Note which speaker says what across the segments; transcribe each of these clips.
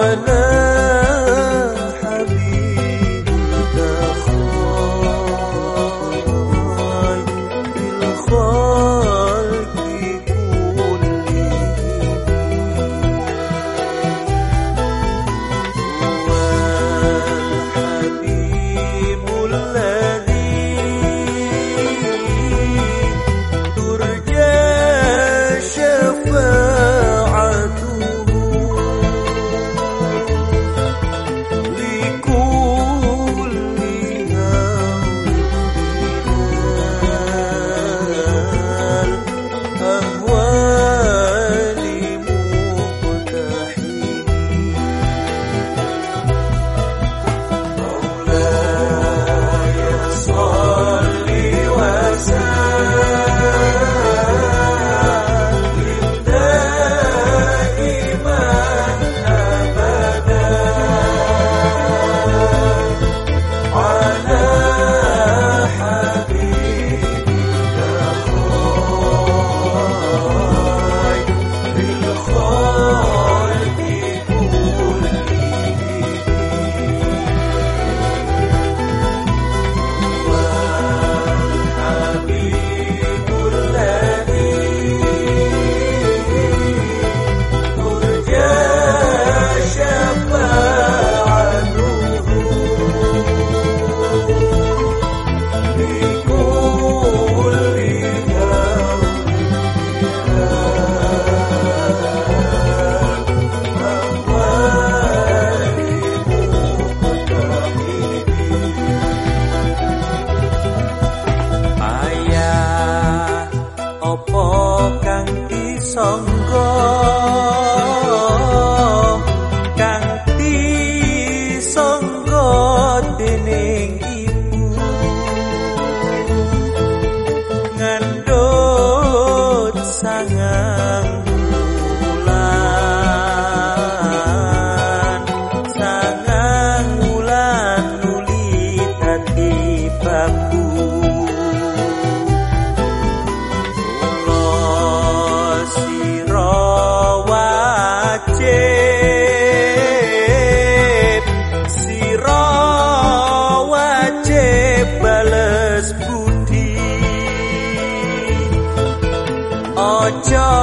Speaker 1: i Mana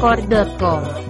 Speaker 2: menararecord.com